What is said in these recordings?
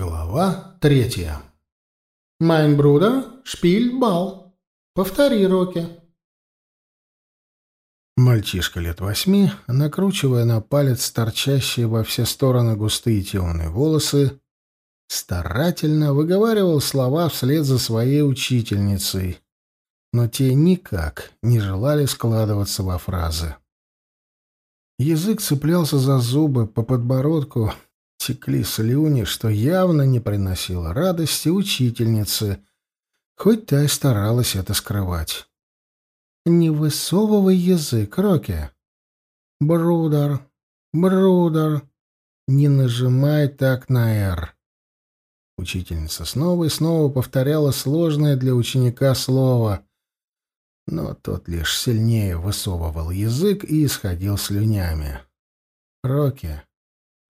Глава третья. «Майн брудер шпиль бал. Повтори, Рокки». Мальчишка лет восьми, накручивая на палец торчащие во все стороны густые темные волосы, старательно выговаривал слова вслед за своей учительницей, но те никак не желали складываться во фразы. Язык цеплялся за зубы, по подбородку текли слюни, что явно не приносило радости учительнице, хоть та и старалась это скрывать. «Не высовывай язык, Рокки!» «Брудер, брудер, не нажимай так на «Р». Учительница снова и снова повторяла сложное для ученика слово, но тот лишь сильнее высовывал язык и исходил слюнями. «Рокки,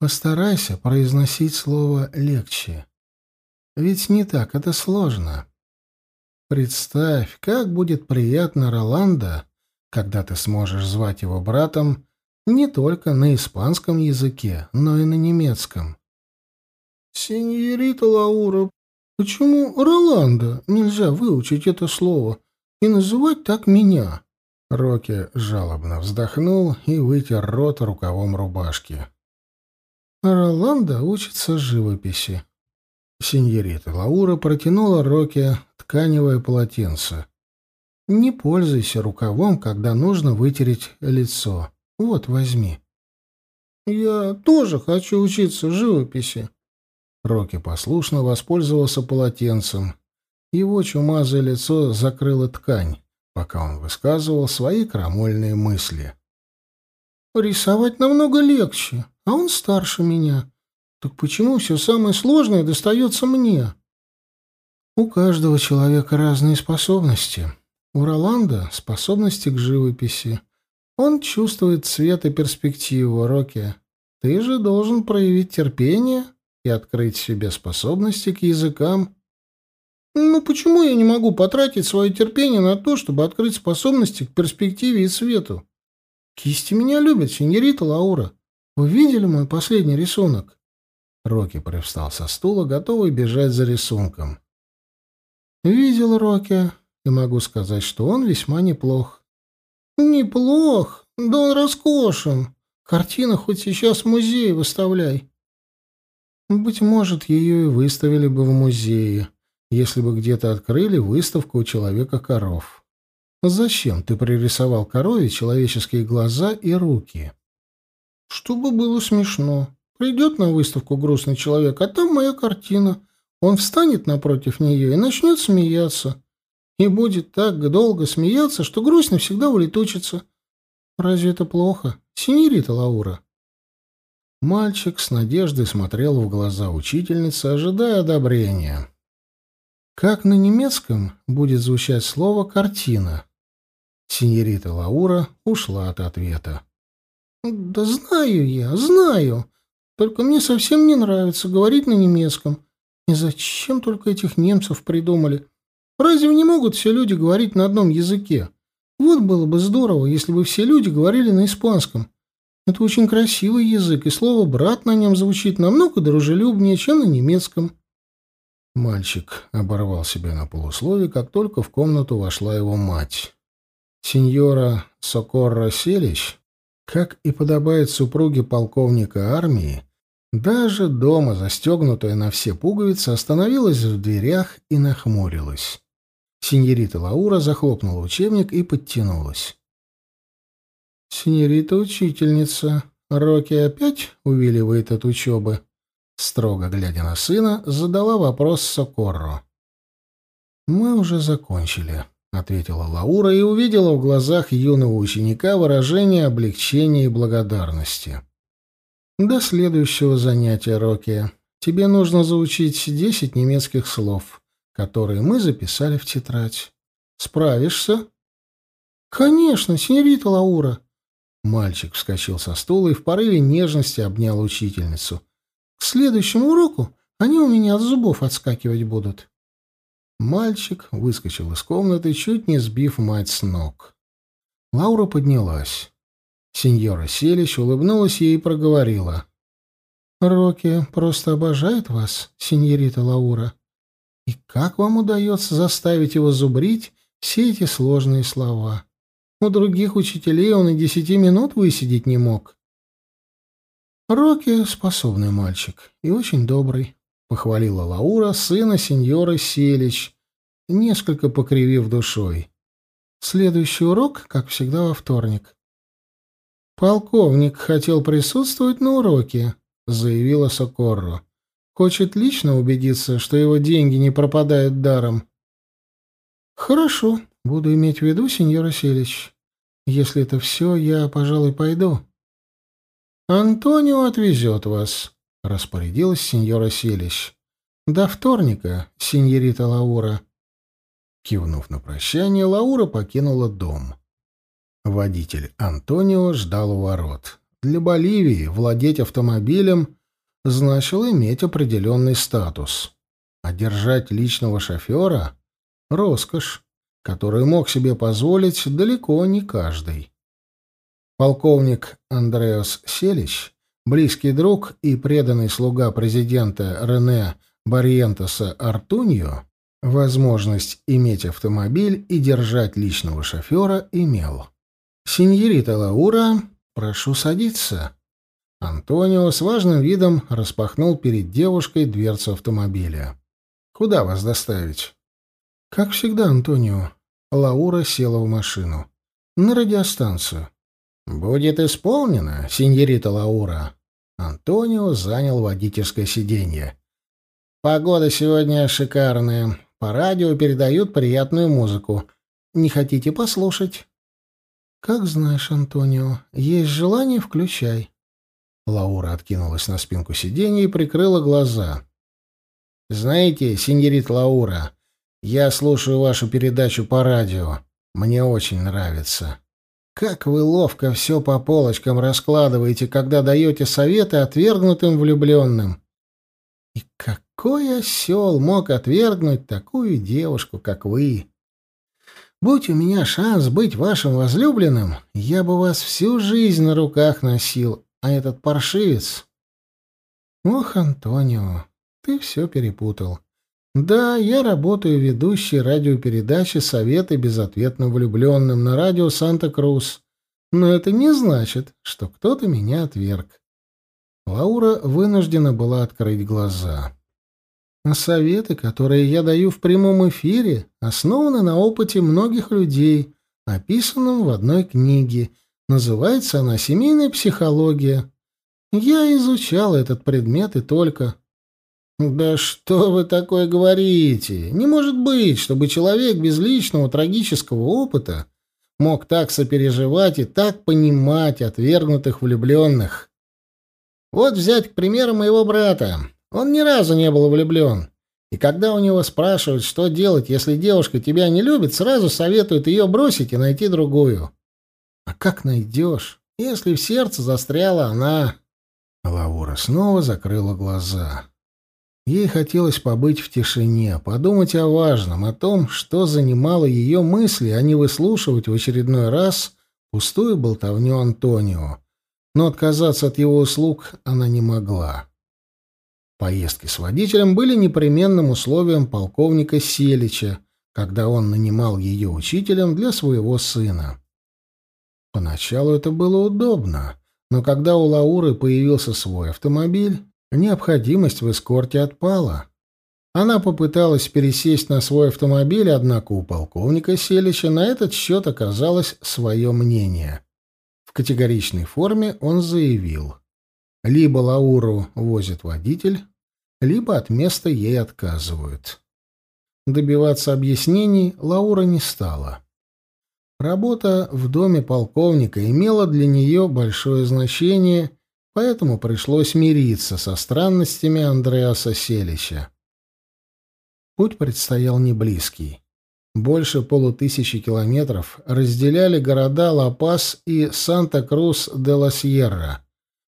Постарайся произносить слово легче. Ведь не так это сложно. Представь, как будет приятно Роланда, когда ты сможешь звать его братом не только на испанском языке, но и на немецком. «Сеньорита Лаура, почему Роланда нельзя выучить это слово и называть так меня?» Рокки жалобно вздохнул и вытер рот рукавом рубашки. Роланда учится живописи. Синьорита Лаура протянула Роке тканевое полотенце. Не пользуйся рукавом, когда нужно вытереть лицо. Вот, возьми. Я тоже хочу учиться живописи. Роки послушно воспользовался полотенцем. Его чумазое лицо закрыло ткань, пока он высказывал свои крамольные мысли. Рисовать намного легче а он старше меня. Так почему все самое сложное достается мне? У каждого человека разные способности. У Роланда способности к живописи. Он чувствует цвет и перспективу, Рокки. Ты же должен проявить терпение и открыть себе способности к языкам. Ну почему я не могу потратить свое терпение на то, чтобы открыть способности к перспективе и цвету? Кисти меня любят, сеньорита Лаура. Вы видели мой последний рисунок?» Рокки привстал со стула, готовый бежать за рисунком. «Видел Рокки, и могу сказать, что он весьма неплох». «Неплох? Да он роскошен. Картина хоть сейчас в музее выставляй». «Быть может, ее и выставили бы в музее, если бы где-то открыли выставку у человека-коров. Зачем ты пририсовал корове человеческие глаза и руки?» Чтобы было смешно. Придет на выставку грустный человек, а там моя картина. Он встанет напротив нее и начнет смеяться. И будет так долго смеяться, что грусть навсегда улетучится. Разве это плохо, синьорита Лаура? Мальчик с надеждой смотрел в глаза учительницы, ожидая одобрения. Как на немецком будет звучать слово «картина»? Синьорита Лаура ушла от ответа. «Да знаю я, знаю. Только мне совсем не нравится говорить на немецком. И зачем только этих немцев придумали? Разве не могут все люди говорить на одном языке? Вот было бы здорово, если бы все люди говорили на испанском. Это очень красивый язык, и слово «брат» на нем звучит намного дружелюбнее, чем на немецком». Мальчик оборвал себя на полуслове, как только в комнату вошла его мать. Сеньора Сокорро Селищ как и подобает супруге полковника армии, даже дома, застегнутая на все пуговицы, остановилась в дверях и нахмурилась. Синьорита Лаура захлопнула учебник и подтянулась. «Синьорита учительница, Рокки опять увиливает от учебы?» Строго глядя на сына, задала вопрос Сокорро. «Мы уже закончили», — ответила Лаура и увидела в глазах юного ученика выражение облегчения и благодарности. «До следующего занятия, Рокки. Тебе нужно заучить десять немецких слов, которые мы записали в тетрадь. Справишься?» «Конечно, сеньорита Лаура!» Мальчик вскочил со стула и в порыве нежности обнял учительницу. «К следующему уроку они у меня от зубов отскакивать будут». Мальчик выскочил из комнаты, чуть не сбив мать с ног. Лаура поднялась. Сеньора Селищ улыбнулась ей и проговорила. Рокки просто обожает вас, сеньорита Лаура. И как вам удается заставить его зубрить все эти сложные слова? У других учителей он и десяти минут высидеть не мог. Рокки способный мальчик и очень добрый, похвалила Лаура сына сеньора Селич, несколько покривив душой. Следующий урок, как всегда, во вторник. Полковник хотел присутствовать на уроке, заявила Сокорро. Хочет лично убедиться, что его деньги не пропадают даром. Хорошо, буду иметь в виду, сеньор Селич. Если это все, я, пожалуй, пойду. Антонио отвезет вас, распорядилась сеньора Селич. До вторника, сеньорита Лаура. Кивнув на прощание, Лаура покинула дом. Водитель Антонио ждал у ворот. Для Боливии владеть автомобилем значило иметь определенный статус. А держать личного шофера — роскошь, которую мог себе позволить далеко не каждый. Полковник Андреас Селищ, близкий друг и преданный слуга президента Рене Барьентеса Артуньо, возможность иметь автомобиль и держать личного шофера имел. «Синьорита Лаура, прошу садиться». Антонио с важным видом распахнул перед девушкой дверцу автомобиля. «Куда вас доставить?» «Как всегда, Антонио». Лаура села в машину. «На радиостанцию». «Будет исполнено, синьорита Лаура». Антонио занял водительское сиденье. «Погода сегодня шикарная. По радио передают приятную музыку. Не хотите послушать?» «Как знаешь, Антонио. Есть желание — включай». Лаура откинулась на спинку сиденья и прикрыла глаза. «Знаете, сеньорит Лаура, я слушаю вашу передачу по радио. Мне очень нравится. Как вы ловко все по полочкам раскладываете, когда даете советы отвергнутым влюбленным. И какой осел мог отвергнуть такую девушку, как вы?» Будь у меня шанс быть вашим возлюбленным, я бы вас всю жизнь на руках носил, а этот паршивец... Ох, Антонио, ты все перепутал. Да, я работаю ведущей радиопередачи «Советы безответно влюбленным» на радио «Санта-Крус», но это не значит, что кто-то меня отверг. Лаура вынуждена была открыть глаза. Советы, которые я даю в прямом эфире, основаны на опыте многих людей, описанном в одной книге. Называется она «Семейная психология». Я изучал этот предмет и только... «Да что вы такое говорите? Не может быть, чтобы человек без личного трагического опыта мог так сопереживать и так понимать отвергнутых влюбленных. Вот взять, к примеру, моего брата. Он ни разу не был влюблен. И когда у него спрашивают, что делать, если девушка тебя не любит, сразу советуют ее бросить и найти другую. А как найдешь, если в сердце застряла она? Лаура снова закрыла глаза. Ей хотелось побыть в тишине, подумать о важном, о том, что занимало ее мысли, а не выслушивать в очередной раз пустую болтовню Антонио. Но отказаться от его услуг она не могла. Поездки с водителем были непременным условием полковника Селича, когда он нанимал ее учителем для своего сына. Поначалу это было удобно, но когда у Лауры появился свой автомобиль, необходимость в эскорте отпала. Она попыталась пересесть на свой автомобиль, однако у полковника Селича на этот счет оказалось свое мнение. В категоричной форме он заявил. Либо Лауру возит водитель, либо от места ей отказывают. Добиваться объяснений Лаура не стала. Работа в доме полковника имела для нее большое значение, поэтому пришлось мириться со странностями Андреаса Селища. Путь предстоял неблизкий. Больше полутысячи километров разделяли города Ла-Пас и Санта-Крус-де-Ла-Сьерра,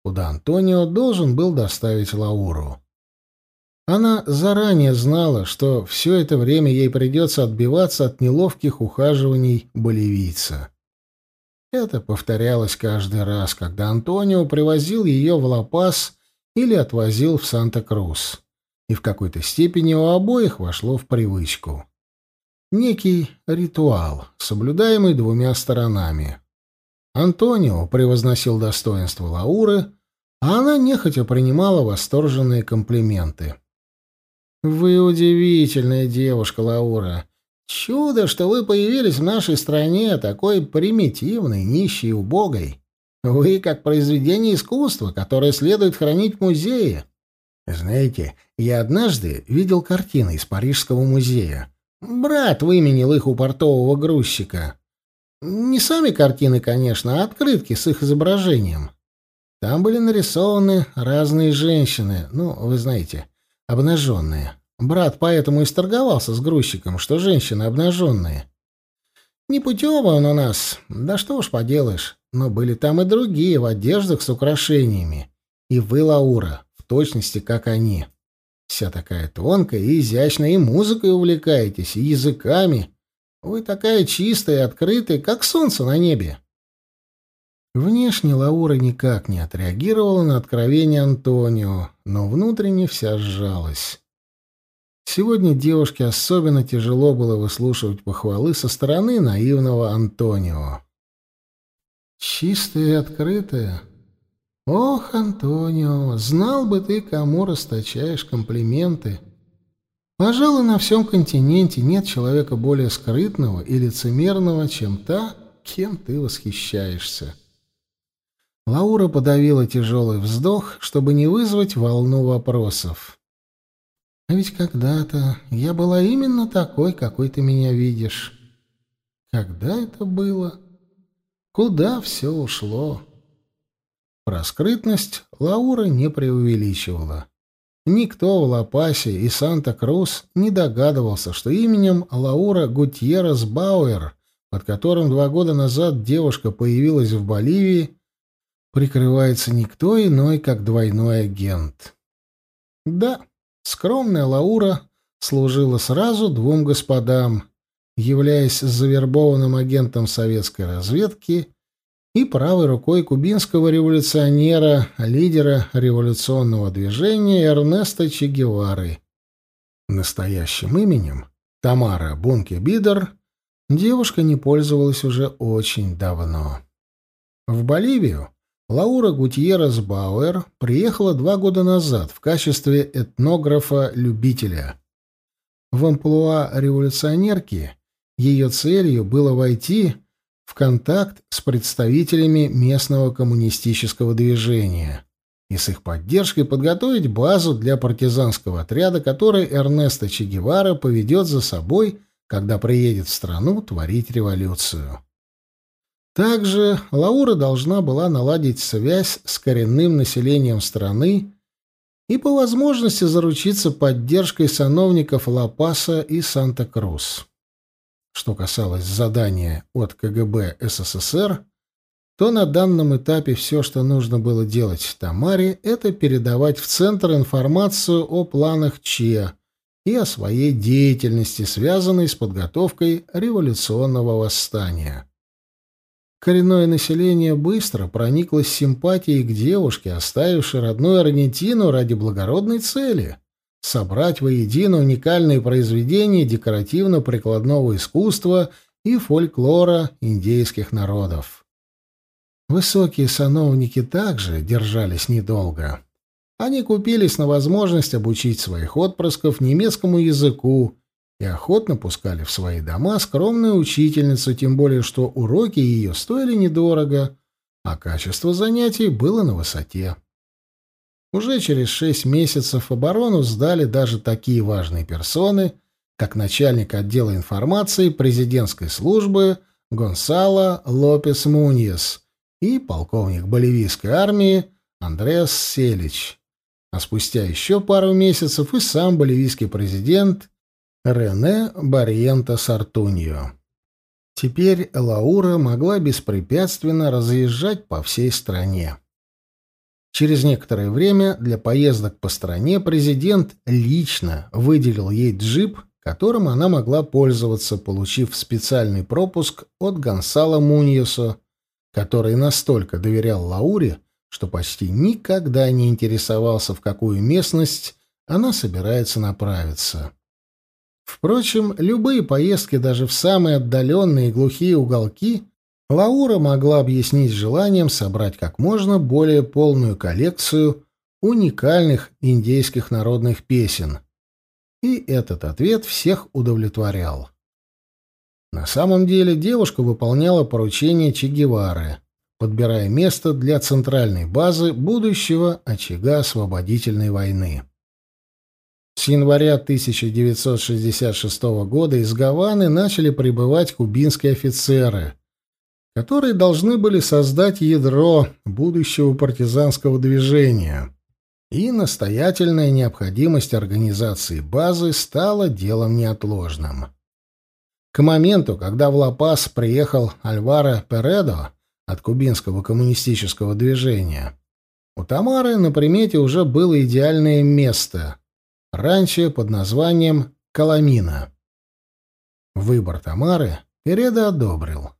куда Антонио должен был доставить Лауру. Она заранее знала, что все это время ей придется отбиваться от неловких ухаживаний боливийца. Это повторялось каждый раз, когда Антонио привозил ее в Ла-Пас или отвозил в Санта-Крус. И в какой-то степени у обоих вошло в привычку. Некий ритуал, соблюдаемый двумя сторонами. Антонио превозносил достоинство Лауры, а она нехотя принимала восторженные комплименты. «Вы удивительная девушка, Лаура. Чудо, что вы появились в нашей стране такой примитивной, нищей убогой. Вы как произведение искусства, которое следует хранить в музее. Знаете, я однажды видел картины из Парижского музея. Брат выменил их у портового грузчика. Не сами картины, конечно, а открытки с их изображением. Там были нарисованы разные женщины, ну, вы знаете, обнаженные. Брат поэтому и сторговался с грузчиком, что женщины обнаженные. Непутевый он у нас, да что уж поделаешь, но были там и другие в одеждах с украшениями. И вы, Лаура, в точности, как они. Вся такая тонкая и изящная, и музыкой увлекаетесь, и языками. Вы такая чистая и открытая, как солнце на небе. Внешне Лаура никак не отреагировала на откровение Антонио, но внутренне вся сжалась. Сегодня девушке особенно тяжело было выслушивать похвалы со стороны наивного Антонио. «Чистая и открытая? Ох, Антонио, знал бы ты, кому расточаешь комплименты. Пожалуй, на всем континенте нет человека более скрытного и лицемерного, чем та, кем ты восхищаешься». Лаура подавила тяжелый вздох, чтобы не вызвать волну вопросов. А ведь когда-то я была именно такой, какой ты меня видишь. Когда это было? Куда все ушло? Про скрытность Лаура не преувеличивала. Никто в Ла-Пасе и Санта-Крус не догадывался, что именем Лаура Гутьеррес Бауэр, под которым два года назад девушка появилась в Боливии, прикрывается никто иной, как двойной агент. Да, Скромная Лаура служила сразу двум господам, являясь завербованным агентом советской разведки и правой рукой кубинского революционера, лидера революционного движения Эрнеста Че Гевары. Настоящим именем Тамара Бунке-Бидер девушка не пользовалась уже очень давно. В Боливию Лаура Гутьеррес Бауэр приехала два года назад в качестве этнографа-любителя. В амплуа революционерки ее целью было войти в контакт с представителями местного коммунистического движения и с их поддержкой подготовить базу для партизанского отряда, который Эрнесто Че Гевара поведет за собой, когда приедет в страну творить революцию. Также Лаура должна была наладить связь с коренным населением страны и по возможности заручиться поддержкой сановников Ла-Паса и Санта-Крус. Что касалось задания от КГБ СССР, то на данном этапе все, что нужно было делать Тамаре, это передавать в Центр информацию о планах ЧЕ и о своей деятельности, связанной с подготовкой революционного восстания. Коренное население быстро прониклось симпатией к девушке, оставившей родную Аргентину ради благородной цели — собрать воедино уникальные произведения декоративно-прикладного искусства и фольклора индейских народов. Высокие сановники также держались недолго. Они купились на возможность обучить своих отпрысков немецкому языку охотно пускали в свои дома скромную учительницу, тем более что уроки ее стоили недорого, а качество занятий было на высоте. Уже через шесть месяцев оборону сдали даже такие важные персоны, как начальник отдела информации президентской службы Гонсало Лопес Муньес и полковник боливийской армии Андреас Селич. А спустя еще пару месяцев и сам боливийский президент Рене Барьента Сартуньо. Теперь Лаура могла беспрепятственно разъезжать по всей стране. Через некоторое время для поездок по стране президент лично выделил ей джип, которым она могла пользоваться, получив специальный пропуск от Гонсала Муньеса, который настолько доверял Лауре, что почти никогда не интересовался, в какую местность она собирается направиться. Впрочем, любые поездки даже в самые отдаленные глухие уголки Лаура могла объяснить желанием собрать как можно более полную коллекцию уникальных индейских народных песен. И этот ответ всех удовлетворял. На самом деле девушка выполняла поручение Че Гевары, подбирая место для центральной базы будущего очага освободительной войны. С января 1966 года из Гаваны начали прибывать кубинские офицеры, которые должны были создать ядро будущего партизанского движения. И настоятельная необходимость организации базы стала делом неотложным. К моменту, когда в Ла-Пас приехал Альваро Передо от кубинского коммунистического движения, у Тамары на примете уже было идеальное место ранчо под названием Каламина. Выбор Тамары Переда одобрил.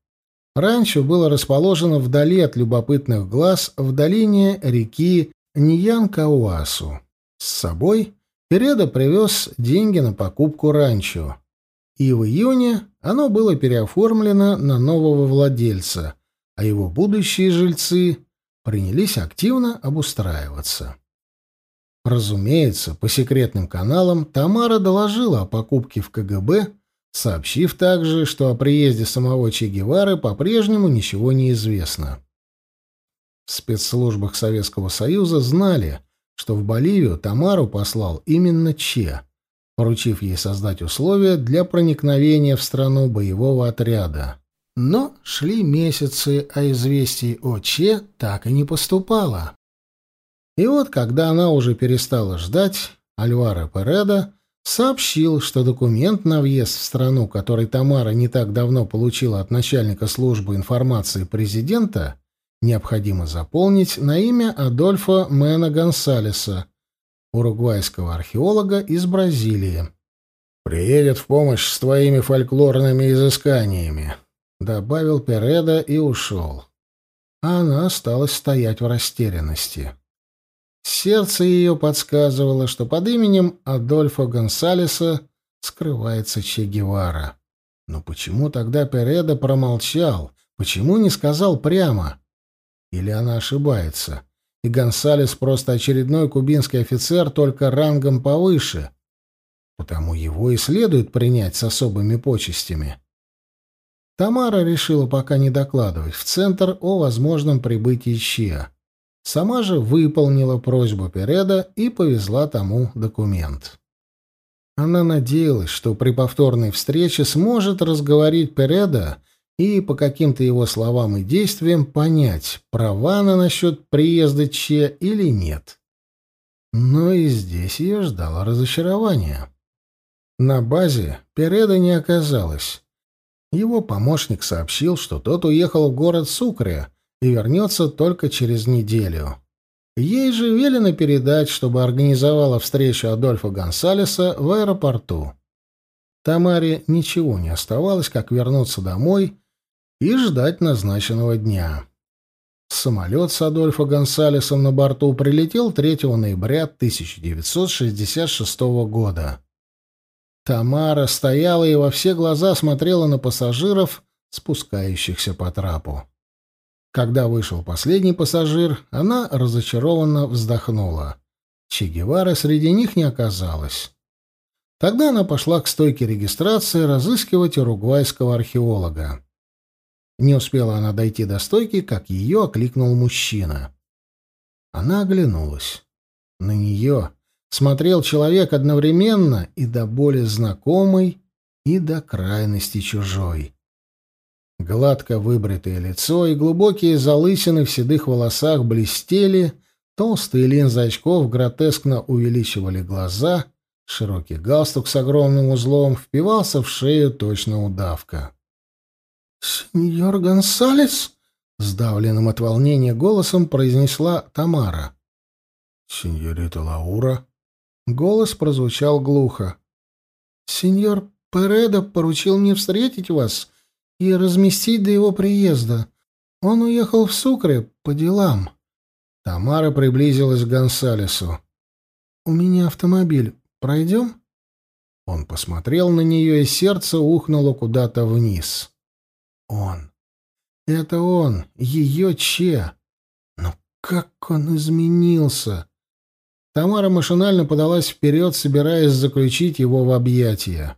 Ранчо было расположено вдали от любопытных глаз в долине реки Ньянкауасу. С собой Переда привез деньги на покупку ранчо, и в июне оно было переоформлено на нового владельца, а его будущие жильцы принялись активно обустраиваться. Разумеется, по секретным каналам Тамара доложила о покупке в КГБ, сообщив также, что о приезде самого Че Гевары по-прежнему ничего не известно. В спецслужбах Советского Союза знали, что в Боливию Тамару послал именно Че, поручив ей создать условия для проникновения в страну боевого отряда. Но шли месяцы, а известий о Че так и не поступало. И вот, когда она уже перестала ждать, Альваро Переда сообщил, что документ на въезд в страну, который Тамара не так давно получила от начальника службы информации президента, необходимо заполнить на имя Адольфа Мэна Гонсалеса, уругвайского археолога из Бразилии. «Приедет в помощь с твоими фольклорными изысканиями», — добавил Переда и ушел. А она осталась стоять в растерянности. Сердце ее подсказывало, что под именем Адольфо Гонсалеса скрывается Че Гевара. Но почему тогда Переда промолчал? Почему не сказал прямо? Или она ошибается? И Гонсалес просто очередной кубинский офицер, только рангом повыше. Потому его и следует принять с особыми почестями. Тамара решила пока не докладывать в центр о возможном прибытии Чиа. Сама же выполнила просьбу Переда и повезла тому документ. Она надеялась, что при повторной встрече сможет разговорить Переда и по каким-то его словам и действиям понять, права она насчет приезда Че или нет. Но и здесь ее ждало разочарование. На базе Переда не оказалось. Его помощник сообщил, что тот уехал в город Сукре, и вернется только через неделю. Ей же велено передать, чтобы организовала встречу Адольфа Гонсалеса в аэропорту. Тамаре ничего не оставалось, как вернуться домой и ждать назначенного дня. Самолет с Адольфо Гонсалесом на борту прилетел 3 ноября 1966 года. Тамара стояла и во все глаза смотрела на пассажиров, спускающихся по трапу. Когда вышел последний пассажир, она разочарованно вздохнула. Че Гевара среди них не оказалось. Тогда она пошла к стойке регистрации разыскивать уругвайского археолога. Не успела она дойти до стойки, как ее окликнул мужчина. Она оглянулась. На нее смотрел человек одновременно и до боли знакомый, и до крайности чужой. Гладко выбритое лицо и глубокие залысины в седых волосах блестели, толстые линзы очков гротескно увеличивали глаза, широкий галстук с огромным узлом впивался в шею точно удавка. «Сеньор Гонсалес?» — сдавленным от волнения голосом произнесла Тамара. «Сеньорита Лаура?» Голос прозвучал глухо. «Сеньор Передо поручил мне встретить вас и разместить до его приезда. Он уехал в Сукре по делам. Тамара приблизилась к Гонсалесу. «У меня автомобиль. Пройдем?» Он посмотрел на нее, и сердце ухнуло куда-то вниз. Он. Это он, ее Че. Но как он изменился! Тамара машинально подалась вперед, собираясь заключить его в объятия.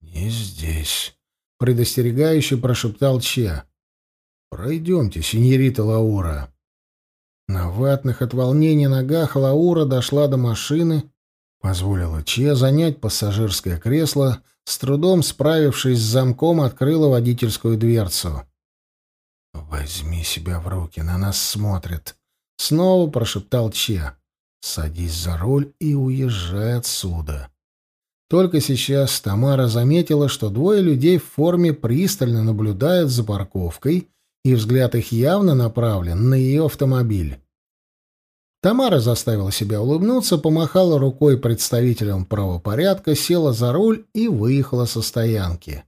«Не здесь», — предостерегающе прошептал Че. «Пройдемте, синьорита Лаура». На ватных от волнения ногах Лаура дошла до машины, позволила Че занять пассажирское кресло, с трудом справившись с замком, открыла водительскую дверцу. «Возьми себя в руки, на нас смотрят», — снова прошептал Че. «Садись за руль и уезжай отсюда». Только сейчас Тамара заметила, что двое людей в форме пристально наблюдают за парковкой, и взгляд их явно направлен на ее автомобиль. Тамара заставила себя улыбнуться, помахала рукой представителям правопорядка, села за руль и выехала со стоянки.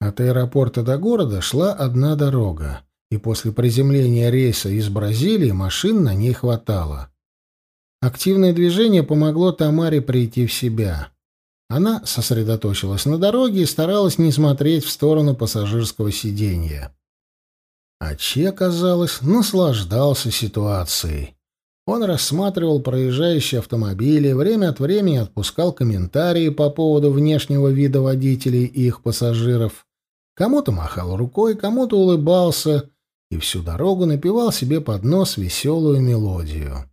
От аэропорта до города шла одна дорога, и после приземления рейса из Бразилии машин на ней хватало. Активное движение помогло Тамаре прийти в себя. Она сосредоточилась на дороге и старалась не смотреть в сторону пассажирского сиденья. А Че, казалось, наслаждался ситуацией. Он рассматривал проезжающие автомобили, время от времени отпускал комментарии по поводу внешнего вида водителей и их пассажиров. Кому-то махал рукой, кому-то улыбался и всю дорогу напевал себе под нос веселую мелодию.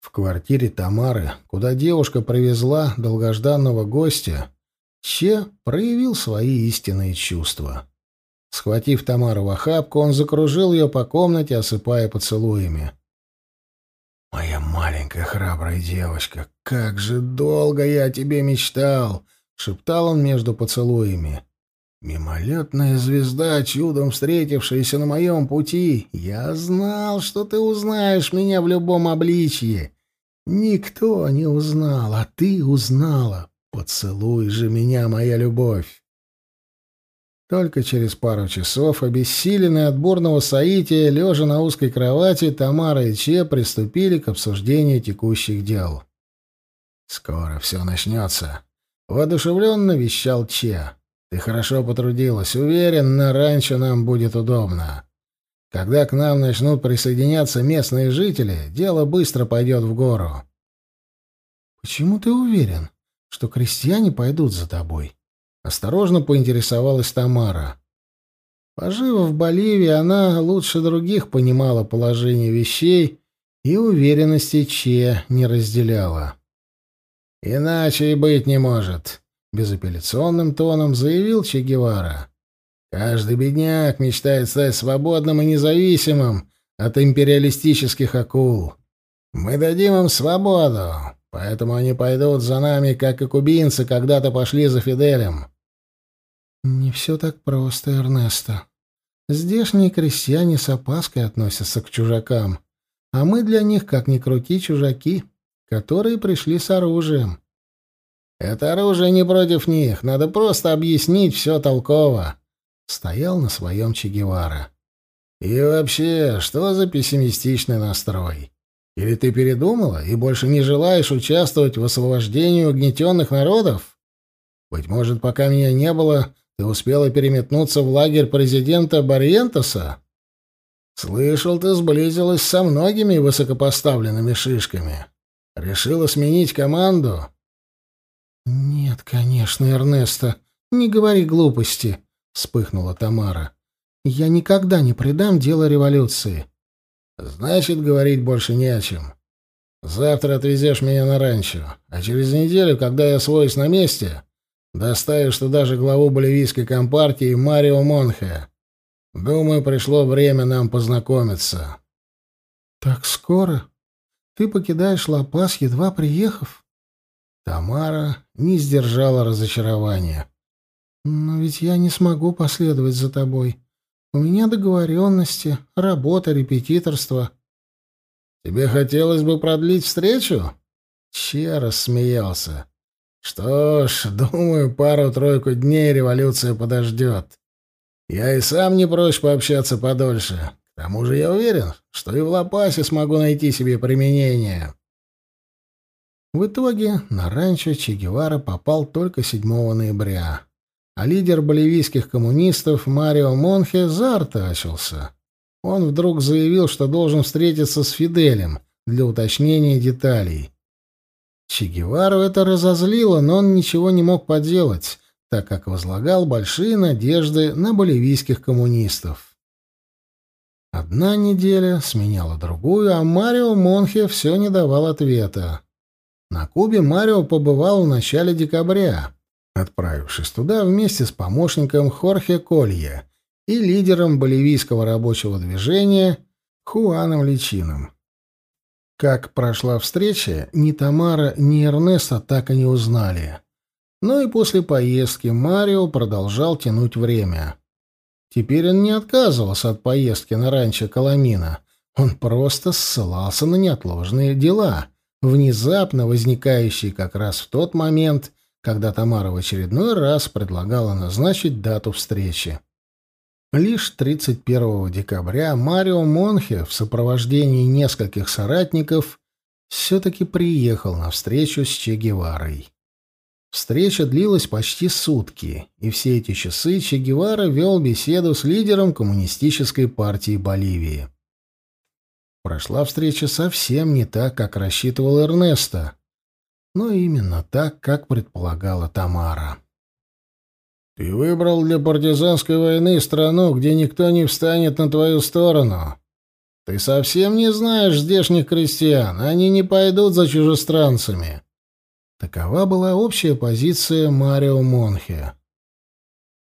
В квартире Тамары, куда девушка привезла долгожданного гостя, Че проявил свои истинные чувства. Схватив Тамару в охапку, он закружил ее по комнате, осыпая поцелуями. «Моя маленькая храбрая девочка, как же долго я о тебе мечтал!» — шептал он между поцелуями. «Мимолетная звезда, чудом встретившаяся на моем пути, я знал, что ты узнаешь меня в любом обличье. Никто не узнал, а ты узнала. Поцелуй же меня, моя любовь!» Только через пару часов, обессиленные от бурного соития, лежа на узкой кровати, Тамара и Че приступили к обсуждению текущих дел. «Скоро все начнется», — воодушевленно вещал Че. «Ты хорошо потрудилась. Уверен, ранчо нам будет удобно. Когда к нам начнут присоединяться местные жители, дело быстро пойдет в гору». «Почему ты уверен, что крестьяне пойдут за тобой?» Осторожно поинтересовалась Тамара. Пожив в Боливии, она лучше других понимала положение вещей и уверенности Че не разделяла. «Иначе и быть не может», — безапелляционным тоном заявил Че Гевара. «Каждый бедняк мечтает стать свободным и независимым от империалистических акул. Мы дадим им свободу, поэтому они пойдут за нами, как и кубинцы когда-то пошли за Фиделем. «Не все так просто, Эрнесто. Здешние крестьяне с опаской относятся к чужакам, а мы для них, как ни крути, чужаки, которые пришли с оружием». «Это оружие не против них, надо просто объяснить все толково», — стоял на своем Че Гевара. «И вообще, что за пессимистичный настрой? Или ты передумала и больше не желаешь участвовать в освобождении угнетенных народов? Быть может, пока меня не было, ты успела переметнуться в лагерь президента Барьентоса? Слышал, ты сблизилась со многими высокопоставленными шишками. Решила сменить команду? Нет, конечно, Эрнесто, не говори глупости, вспыхнула Тамара. Я никогда не предам дело революции. Значит, говорить больше не о чем. Завтра отвезешь меня на ранчо, а через неделю, когда я освоюсь на месте, Доставишь туда же главу боливийской компартии Марио Монхе. Думаю, пришло время нам познакомиться. Так скоро? Ты покидаешь Ла-Пас, едва приехав? Тамара не сдержала разочарования. Но ведь я не смогу последовать за тобой. У меня договоренности, работа, репетиторство. Тебе хотелось бы продлить встречу? Че рассмеялся. Что ж, думаю, пару-тройку дней революция подождет. Я и сам не прочь пообщаться подольше. К тому же я уверен, что и в Лапасе смогу найти себе применение. В итоге на ранчо Че Гевара попал только 7 ноября, а лидер боливийских коммунистов Марио Монхе заортачился. Он вдруг заявил, что должен встретиться с Фиделем для уточнения деталей. Че Гевару это разозлило, но он ничего не мог поделать, так как возлагал большие надежды на боливийских коммунистов. Одна неделя сменяла другую, а Марио Монхе все не давал ответа. На Кубе Марио побывал в начале декабря, отправившись туда вместе с помощником Хорхе Колье и лидером боливийского рабочего движения Хуаном Личином. Как прошла встреча, ни Тамара, ни Эрнеста так и не узнали. Но и после поездки Марио продолжал тянуть время. Теперь он не отказывался от поездки на ранчо Коломина. Он просто ссылался на неотложные дела — внезапно возникающий как раз в тот момент, когда Тамара в очередной раз предлагала назначить дату встречи. Лишь 31 декабря Марио Монхе в сопровождении нескольких соратников все-таки приехал на встречу с Че Геварой. Встреча длилась почти сутки, и все эти часы Че Гевара вел беседу с лидером коммунистической партии Боливии. Прошла встреча совсем не так, как рассчитывал Эрнесто, но именно так, как предполагала Тамара. «Ты выбрал для партизанской войны страну, где никто не встанет на твою сторону. Ты совсем не знаешь здешних крестьян, они не пойдут за чужестранцами». Такова была общая позиция Марио Монхе.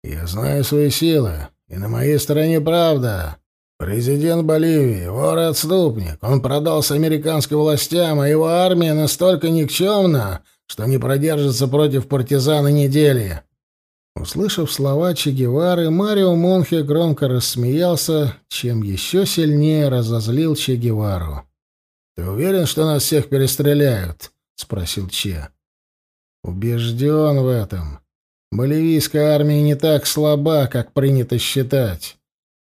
«Я знаю свои силы, и на моей стороне правда. Президент Боливии, вор-отступник. Он продался американским властям, а его армия настолько никчемна, что не продержится против партизана недели. Услышав слова Че Гевары, Марио Монхе громко рассмеялся, чем еще сильнее разозлил Че Гевару. «Ты уверен, что нас всех перестреляют?» — спросил Че. «Убежден в этом. Боливийская армия не так слаба, как принято считать.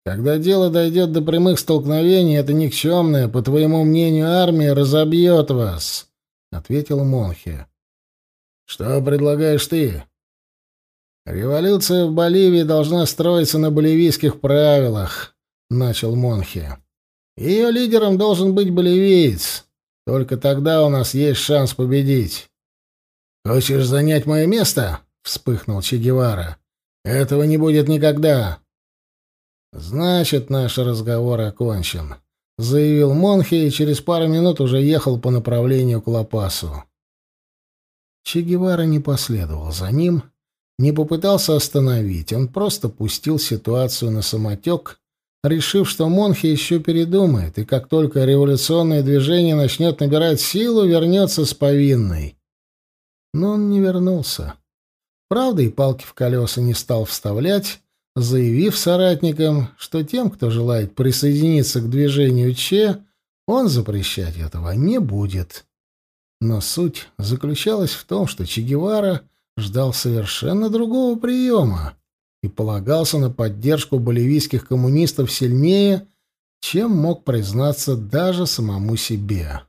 Когда дело дойдет до прямых столкновений, эта никчемная, по твоему мнению, армия разобьет вас, — ответил Монхе. — Что предлагаешь ты? — Революция в Боливии должна строиться на боливийских правилах, — начал Монхе. — Ее лидером должен быть боливиец. Только тогда у нас есть шанс победить. — Хочешь занять мое место? — вспыхнул Че Гевара. — Этого не будет никогда. «Значит, наш разговор окончен», — заявил Монхи и через пару минут уже ехал по направлению к Лапасу. Че Гевара не последовал за ним, не попытался остановить, он просто пустил ситуацию на самотек, решив, что Монхи еще передумает, и как только революционное движение начнет набирать силу, вернется с повинной. Но он не вернулся. Правда, и палки в колеса не стал вставлять, заявив соратникам, что тем, кто желает присоединиться к движению Че, он запрещать этого не будет. Но суть заключалась в том, что Че Гевара ждал совершенно другого приема и полагался на поддержку боливийских коммунистов сильнее, чем мог признаться даже самому себе.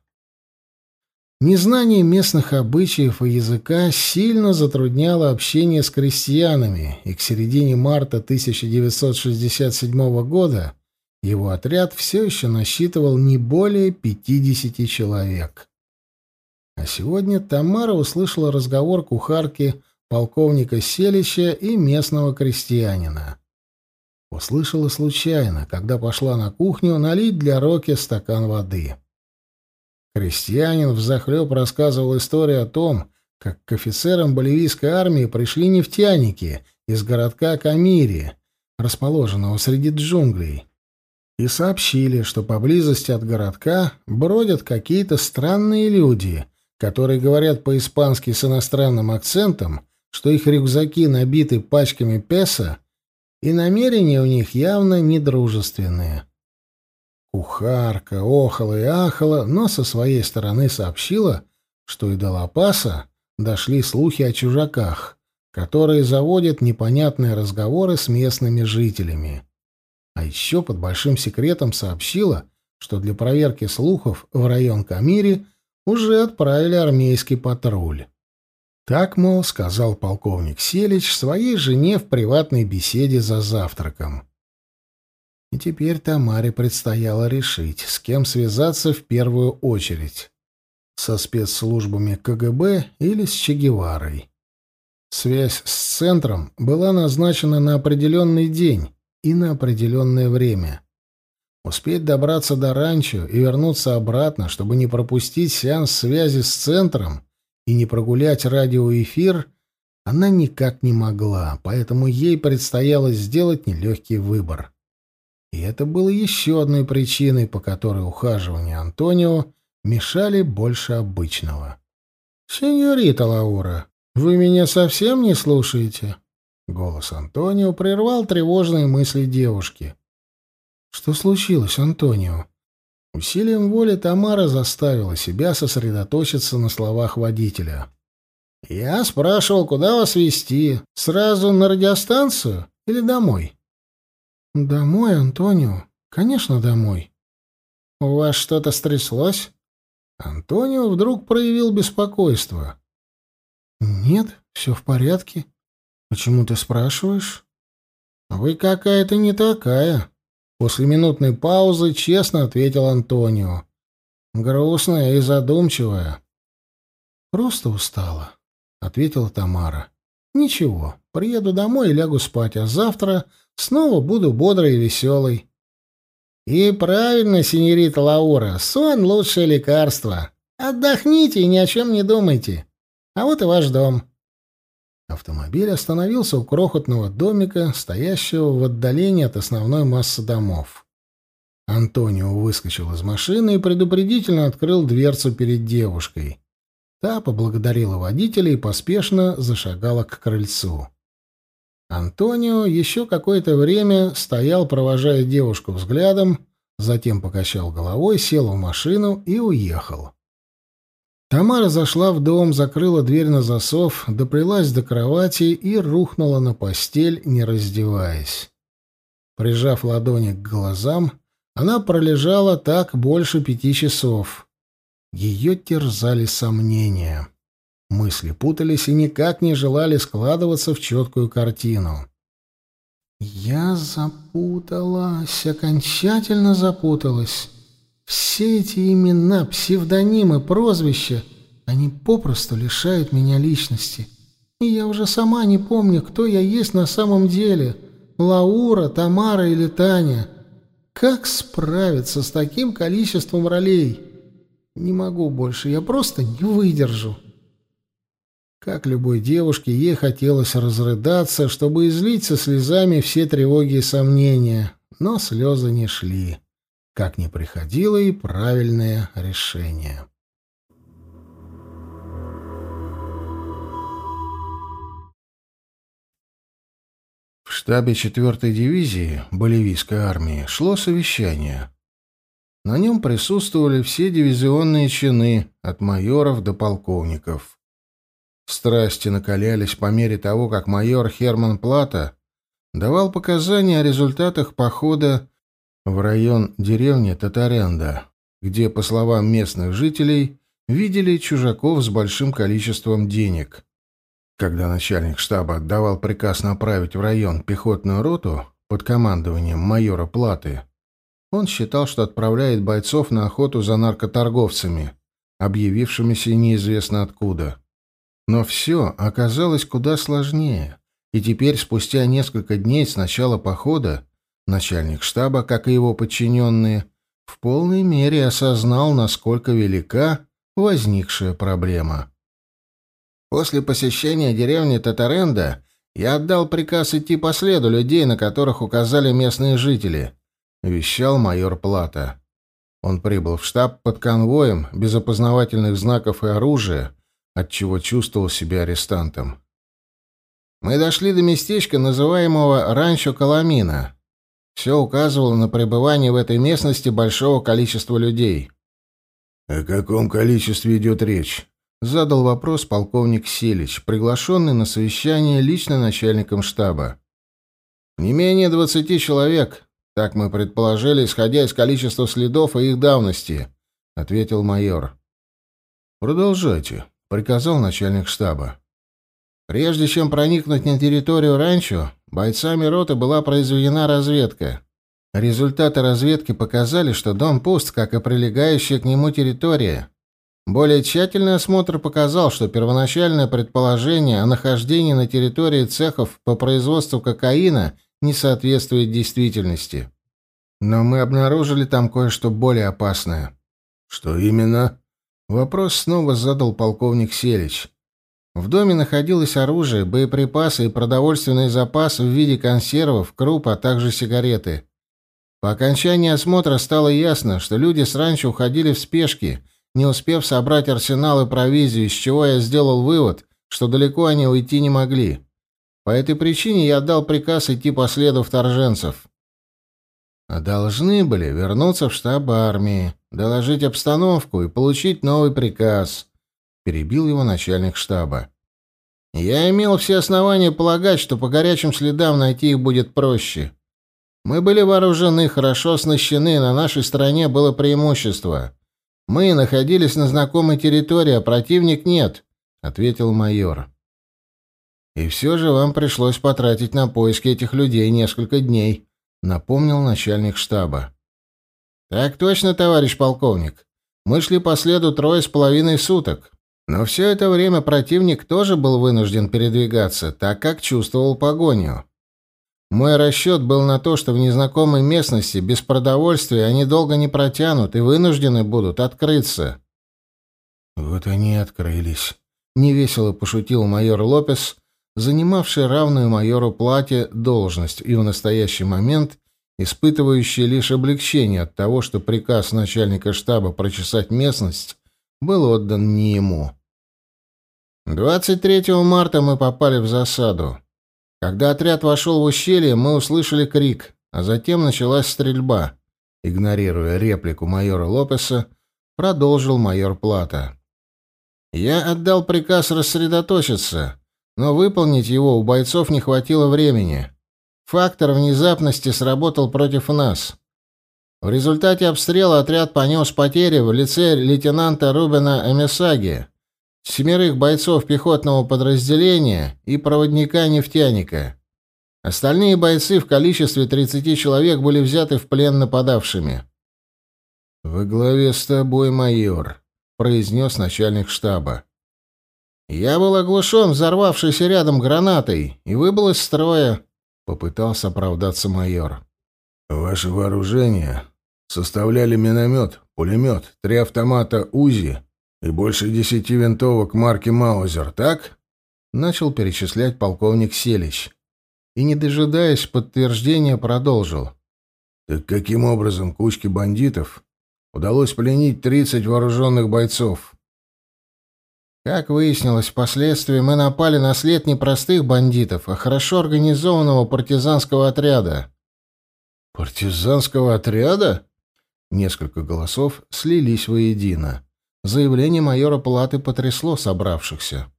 Незнание местных обычаев и языка сильно затрудняло общение с крестьянами, и к середине марта 1967 года его отряд все еще насчитывал не более 50 человек. А сегодня Тамара услышала разговор кухарки полковника Селища и местного крестьянина. Услышала случайно, когда пошла на кухню налить для Роки стакан воды. Крестьянин взахлеб рассказывал историю о том, как к офицерам боливийской армии пришли нефтяники из городка Камири, расположенного среди джунглей, и сообщили, что поблизости от городка бродят какие-то странные люди, которые говорят по-испански с иностранным акцентом, что их рюкзаки набиты пачками песо, и намерения у них явно недружественные. Кухарка охала и ахала, но со своей стороны сообщила, что и до Лапаса дошли слухи о чужаках, которые заводят непонятные разговоры с местными жителями. А еще под большим секретом сообщила, что для проверки слухов в район Камири уже отправили армейский патруль. Так, мол, сказал полковник Селич своей жене в приватной беседе за завтраком. И теперь Тамаре предстояло решить, с кем связаться в первую очередь. Со спецслужбами КГБ или с Че Геварой. Связь с центром была назначена на определенный день и на определенное время. Успеть добраться до ранчо и вернуться обратно, чтобы не пропустить сеанс связи с центром и не прогулять радиоэфир, она никак не могла, поэтому ей предстояло сделать нелегкий выбор. И это было еще одной причиной, по которой ухаживания Антонио мешали больше обычного. «Сеньорита Лаура, вы меня совсем не слушаете?» Голос Антонио прервал тревожные мысли девушки. Что случилось, Антонио? Усилием воли Тамара заставила себя сосредоточиться на словах водителя. Я спрашивал, куда вас везти? Сразу на радиостанцию или домой? Домой, Антонио. Конечно, домой. У вас что-то стряслось? Антонио вдруг проявил беспокойство. Нет, все в порядке. Почему ты спрашиваешь? Вы какая-то не такая. После минутной паузы честно ответил Антонио. Грустная и задумчивая. Просто устала, ответила Тамара. Ничего, приеду домой и лягу спать, а завтра снова буду бодрой и веселой. И правильно, синьорита Лаура, сон — лучшее лекарство. Отдохните и ни о чем не думайте. А вот и ваш дом. Автомобиль остановился у крохотного домика, стоящего в отдалении от основной массы домов. Антонио выскочил из машины и предупредительно открыл дверцу перед девушкой. Та поблагодарила водителя и поспешно зашагала к крыльцу. Антонио еще какое-то время стоял, провожая девушку взглядом, затем покачал головой, сел в машину и уехал. Тамара зашла в дом, закрыла дверь на засов, доплелась до кровати и рухнула на постель, не раздеваясь. Прижав ладони к глазам, она пролежала так больше пяти часов. Ее терзали сомнения. Мысли путались и никак не желали складываться в четкую картину. «Я запуталась, окончательно запуталась». Все эти имена, псевдонимы, прозвища, они попросту лишают меня личности. И я уже сама не помню, кто я есть на самом деле. Лаура, Тамара или Таня. Как справиться с таким количеством ролей? Не могу больше, я просто не выдержу. Как любой девушке, ей хотелось разрыдаться, чтобы излить со слезами все тревоги и сомнения, но слезы не шли как ни приходило и правильное решение. В штабе 4-й дивизии Боливийской армии шло совещание. На нем присутствовали все дивизионные чины, от майоров до полковников. Страсти накалялись по мере того, как майор Херман Плата давал показания о результатах похода в район деревни Татаренда, где, по словам местных жителей, видели чужаков с большим количеством денег. Когда начальник штаба отдавал приказ направить в район пехотную роту под командованием майора Платы, он считал, что отправляет бойцов на охоту за наркоторговцами, объявившимися неизвестно откуда. Но все оказалось куда сложнее, и теперь, спустя несколько дней с начала похода, Начальник штаба, как и его подчиненные, в полной мере осознал, насколько велика возникшая проблема. После посещения деревни Татаренда я отдал приказ идти по следу людей, на которых указали местные жители, вещал майор Плата. Он прибыл в штаб под конвоем, без опознавательных знаков и оружия, отчего чувствовал себя арестантом. Мы дошли до местечка, называемого Ранчо Каламина. Все указывало на пребывание в этой местности большого количества людей. «О каком количестве идет речь?» — задал вопрос полковник Селич, приглашенный на совещание лично начальником штаба. «Не менее двадцати человек», Так мы предположили, исходя из количества следов и их давности, ответил майор. Продолжайте, приказал начальник штаба. Прежде чем проникнуть на территорию ранчо, бойцами роты была произведена разведка. Результаты разведки показали, что дом пуст, как и прилегающая к нему территория. Более тщательный осмотр показал, что первоначальное предположение о нахождении на территории цехов по производству кокаина не соответствует действительности. Но мы обнаружили там кое-что более опасное. Что именно? Вопрос снова задал полковник Селич. В доме находилось оружие, боеприпасы и продовольственный запас в виде консервов, круп, а также сигареты. По окончании осмотра стало ясно, что люди с ранчо уходили в спешке – не успев собрать арсенал и провизию, из чего я сделал вывод, что далеко они уйти не могли. По этой причине я отдал приказ идти по следу вторженцев. Должны были вернуться в штаб армии, доложить обстановку и получить новый приказ. Перебил его начальник штаба. Я имел все основания полагать, что по горячим следам найти их будет проще. Мы были вооружены, хорошо оснащены, на нашей стороне было преимущество. Мы находились на знакомой территории, а противник нет, ответил майор. И все же вам пришлось потратить на поиски этих людей несколько дней, напомнил начальник штаба. Так точно, товарищ полковник. Мы шли по следу трое с половиной суток. Но все это время противник тоже был вынужден передвигаться, так как чувствовал погоню. Мой расчет был на то, что в незнакомой местности без продовольствия они долго не протянут и вынуждены будут открыться. Вот они и открылись. Невесело пошутил майор Лопес, занимавший равную майору плате должность и в настоящий момент испытывающий лишь облегчение от того, что приказ начальника штаба прочесать местность был отдан не ему. 23 марта мы попали в засаду. Когда отряд вошел в ущелье, мы услышали крик, а затем началась стрельба. Игнорируя реплику майора Лопеса, продолжил майор Плата. Я отдал приказ рассредоточиться, но выполнить его у бойцов не хватило времени. Фактор внезапности сработал против нас. В результате обстрела отряд понес потери в лице лейтенанта Рубена Эмисаги, семерых бойцов пехотного подразделения и проводника-нефтяника. Остальные бойцы в количестве 30 человек были взяты в плен нападавшими. «Во главе с тобой, майор», — произнес начальник штаба. «Я был оглушен взорвавшейся рядом гранатой и выбыл из строя», — попытался оправдаться майор. «Ваше вооружение составляли миномет, пулемет, три автомата УЗИ и больше десяти винтовок марки Маузер, так? Начал перечислять полковник Селищ. И, не дожидаясь подтверждения, продолжил. Так каким образом кучке бандитов удалось пленить 30 вооруженных бойцов? Как выяснилось впоследствии, мы напали на след не простых бандитов, а хорошо организованного партизанского отряда. «Партизанского отряда?» Несколько голосов слились воедино. Заявление майора Платы потрясло собравшихся.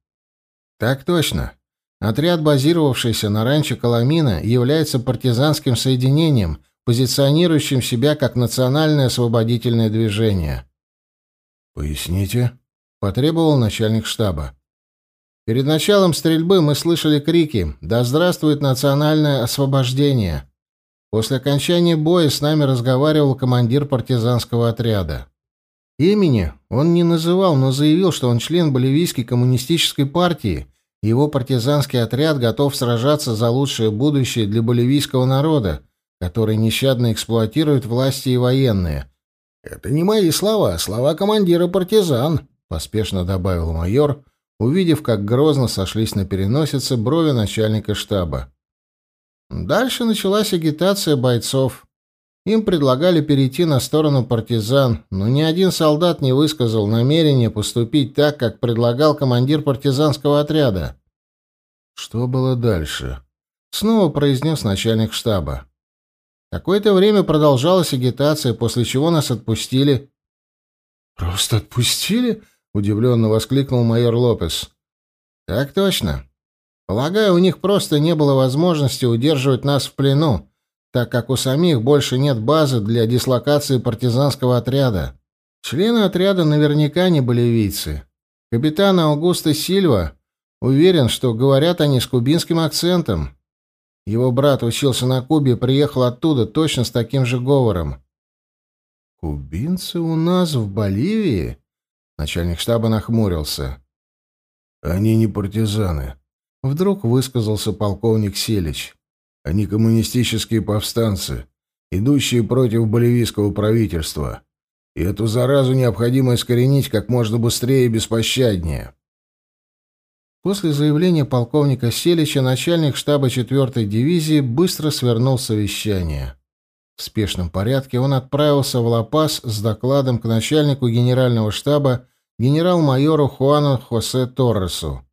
«Так точно. Отряд, базировавшийся на ранчо Коломина, является партизанским соединением, позиционирующим себя как национальное освободительное движение». «Поясните», — потребовал начальник штаба. «Перед началом стрельбы мы слышали крики «Да здравствует национальное освобождение!». После окончания боя с нами разговаривал командир партизанского отряда. Имени он не называл, но заявил, что он член Боливийской коммунистической партии, и его партизанский отряд готов сражаться за лучшее будущее для боливийского народа, который нещадно эксплуатирует власти и военные. «Это не мои слова, а слова командира партизан», — поспешно добавил майор, увидев, как грозно сошлись на переносице брови начальника штаба. Дальше началась агитация бойцов. Им предлагали перейти на сторону партизан, но ни один солдат не высказал намерения поступить так, как предлагал командир партизанского отряда. Что было дальше? Снова произнес начальник штаба. Какое-то время продолжалась агитация, после чего нас отпустили. «Просто отпустили?» — удивленно воскликнул майор Лопес. «Так точно. Полагаю, у них просто не было возможности удерживать нас в плену, так как у самих больше нет базы для дислокации партизанского отряда. Члены отряда наверняка не болевийцы. Капитан Аугусто Сильва уверен, что говорят они с кубинским акцентом. Его брат учился на Кубе и приехал оттуда точно с таким же говором. «Кубинцы у нас в Боливии?» Начальник штаба нахмурился. «Они не партизаны», — вдруг высказался полковник Селич. «Они коммунистические повстанцы, идущие против боливийского правительства. И эту заразу необходимо искоренить как можно быстрее и беспощаднее». После заявления полковника Селича начальник штаба 4-й дивизии быстро свернул совещание. В спешном порядке он отправился в Ла-Пас с докладом к начальнику генерального штаба генерал-майору Хуану Хосе Торресу.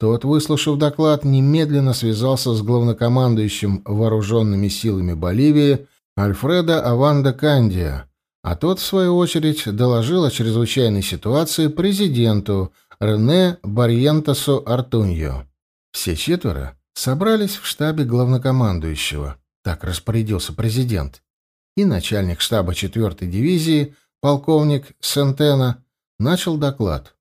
Тот, выслушав доклад, немедленно связался с главнокомандующим вооруженными силами Боливии Альфредо Аванда Кандия, а тот, в свою очередь, доложил о чрезвычайной ситуации президенту Рене Барьентасу Артуньо. Все четверо собрались в штабе главнокомандующего. Так распорядился президент. И начальник штаба 4-й дивизии, полковник Сентена, начал доклад.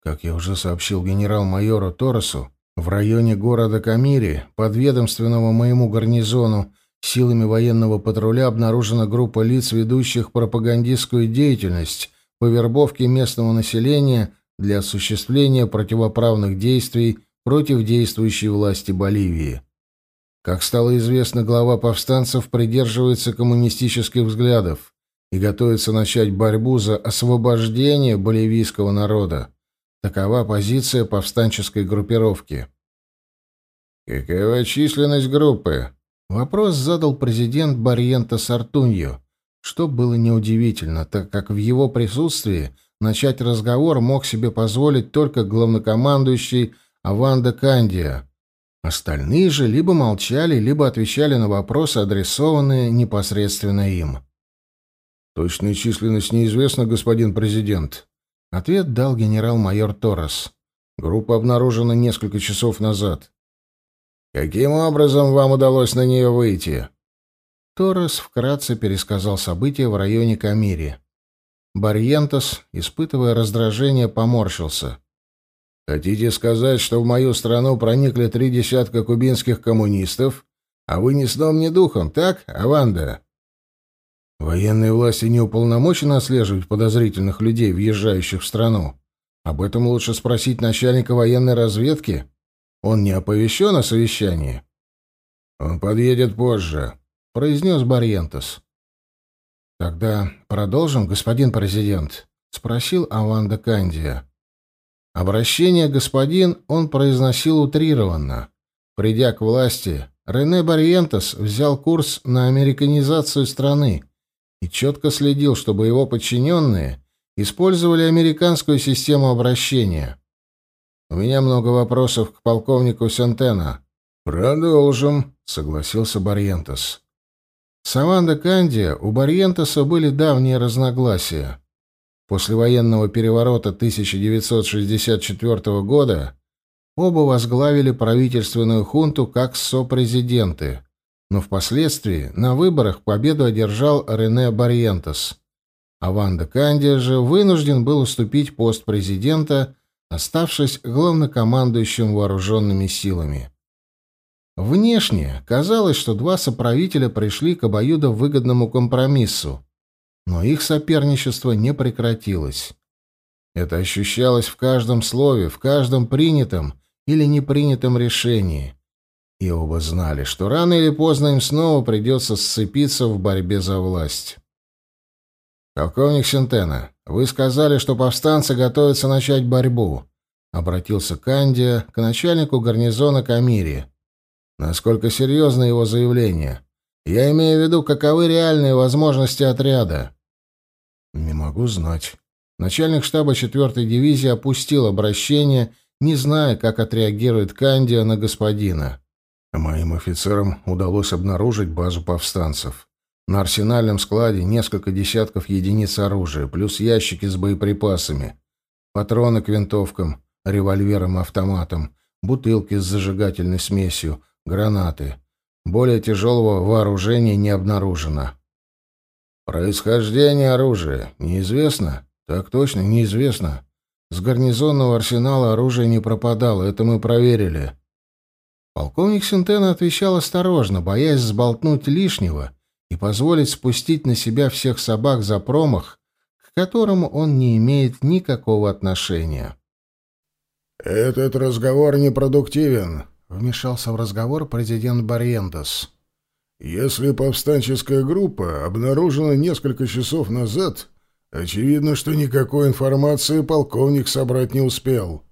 Как я уже сообщил генерал-майору Торресу, в районе города Камири, подведомственного моему гарнизону, силами военного патруля обнаружена группа лиц, ведущих пропагандистскую деятельность по вербовке местного населения для осуществления противоправных действий против действующей власти Боливии. Как стало известно, глава повстанцев придерживается коммунистических взглядов и готовится начать борьбу за освобождение боливийского народа. Такова позиция повстанческой группировки. «Какова численность группы?» Вопрос задал президент Барьента Сартуньо, что было неудивительно, так как в его присутствии начать разговор мог себе позволить только главнокомандующий Аванда Кандия, Остальные же либо молчали, либо отвечали на вопросы, адресованные непосредственно им. «Точная численность неизвестна, господин президент», — ответ дал генерал-майор Торрес. «Группа обнаружена несколько часов назад». «Каким образом вам удалось на нее выйти?» Торрес вкратце пересказал события в районе Камири. Барьентос, испытывая раздражение, поморщился. Хотите сказать, что в мою страну проникли три десятка кубинских коммунистов, а вы ни сном, ни духом, так, Аванда? Военные власти не уполномочены отслеживать подозрительных людей, въезжающих в страну. Об этом лучше спросить начальника военной разведки. Он не оповещен о совещании. Он подъедет позже, произнес Барьентес. Тогда продолжим, господин президент, спросил Аванда Кандия. Обращение «господин» он произносил утрированно. Придя к власти, Рене Барьентес взял курс на американизацию страны и четко следил, чтобы его подчиненные использовали американскую систему обращения. «У меня много вопросов к полковнику Сентена». «Продолжим», — согласился Барьентес. С Авандо Кандия у Барьентеса были давние разногласия. После военного переворота 1964 года оба возглавили правительственную хунту как сопрезиденты, но впоследствии на выборах победу одержал Рене Барьентес. А Ванда Кандия же вынужден был уступить пост президента, оставшись главнокомандующим вооруженными силами. Внешне казалось, что два соправителя пришли к обоюдовыгодному компромиссу, но их соперничество не прекратилось. Это ощущалось в каждом слове, в каждом принятом или непринятом решении. И оба знали, что рано или поздно им снова придется сцепиться в борьбе за власть. «Полковник Сентена, вы сказали, что повстанцы готовятся начать борьбу», — обратился Кандия к начальнику гарнизона Камири. «Насколько серьезно его заявление? Я имею в виду, каковы реальные возможности отряда?» «Не могу знать». Начальник штаба 4-й дивизии опустил обращение, не зная, как отреагирует Кандия на господина. Моим офицерам удалось обнаружить базу повстанцев. На арсенальном складе несколько десятков единиц оружия, плюс ящики с боеприпасами, патроны к винтовкам, револьверам-автоматам, бутылки с зажигательной смесью, гранаты. Более тяжелого вооружения не обнаружено. Происхождение оружия неизвестно? Так точно, неизвестно. С гарнизонного арсенала оружие не пропадало, это мы проверили. Полковник Сентена отвечал осторожно, боясь сболтнуть лишнего и позволить спустить на себя всех собак за промах, к которому он не имеет никакого отношения. «Этот разговор непродуктивен», — вмешался в разговор президент Барьендос. «Если повстанческая группа обнаружена несколько часов назад, очевидно, что никакой информации полковник собрать не успел.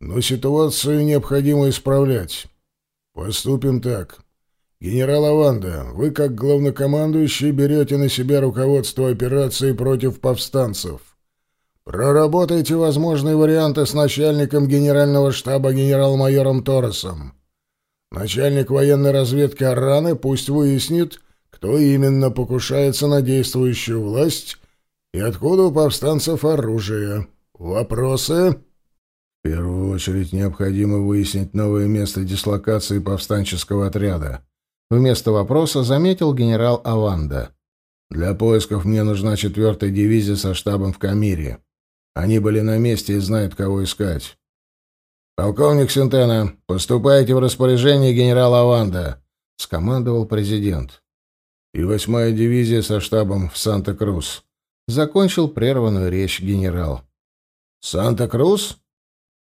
Но ситуацию необходимо исправлять. Поступим так. Генерал Аванда, вы как главнокомандующий берете на себя руководство операцией против повстанцев. Проработайте возможные варианты с начальником генерального штаба генерал-майором Торресом. Начальник военной разведки Араны пусть выяснит, кто именно покушается на действующую власть и откуда у повстанцев оружие. Вопросы? В первую очередь необходимо выяснить новое место дислокации повстанческого отряда. Вместо вопроса заметил генерал Аванда. Для поисков мне нужна четвертая дивизия со штабом в Камире. Они были на месте и знают, кого искать. «Полковник Сентена, поступайте в распоряжение генерала Аванда», — скомандовал президент. «И восьмая дивизия со штабом в Санта-Крус», — закончил прерванную речь генерал. «Санта-Крус?»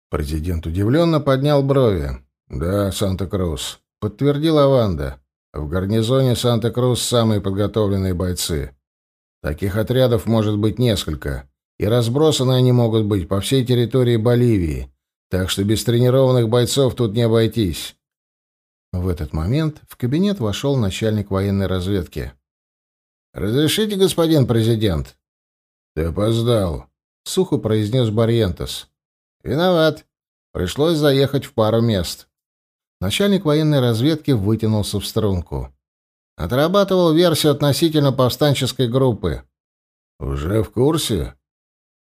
Президент удивленно поднял брови. «Да, Санта-Крус», — подтвердил Аванда. «В гарнизоне Санта-Крус самые подготовленные бойцы. Таких отрядов может быть несколько и разбросаны они могут быть по всей территории Боливии, так что без тренированных бойцов тут не обойтись. В этот момент в кабинет вошел начальник военной разведки. «Разрешите, господин президент?» «Ты опоздал», — сухо произнес Барьентос. «Виноват. Пришлось заехать в пару мест». Начальник военной разведки вытянулся в струнку. Отрабатывал версию относительно повстанческой группы. «Уже в курсе?»